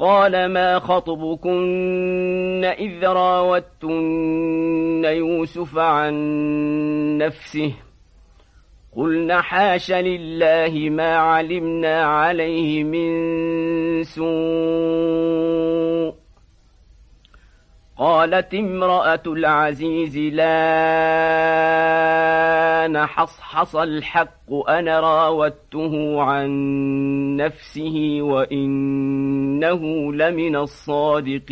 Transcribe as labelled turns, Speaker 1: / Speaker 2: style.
Speaker 1: قال ما خطبكن إذ راوتن يوسف عن نفسه قلنا حاش لله ما علمنا عليه من سوء قالت امرأة العزيز لا نحصحص الحق أنا راودته عن نفسه وإنه لمن الصادقين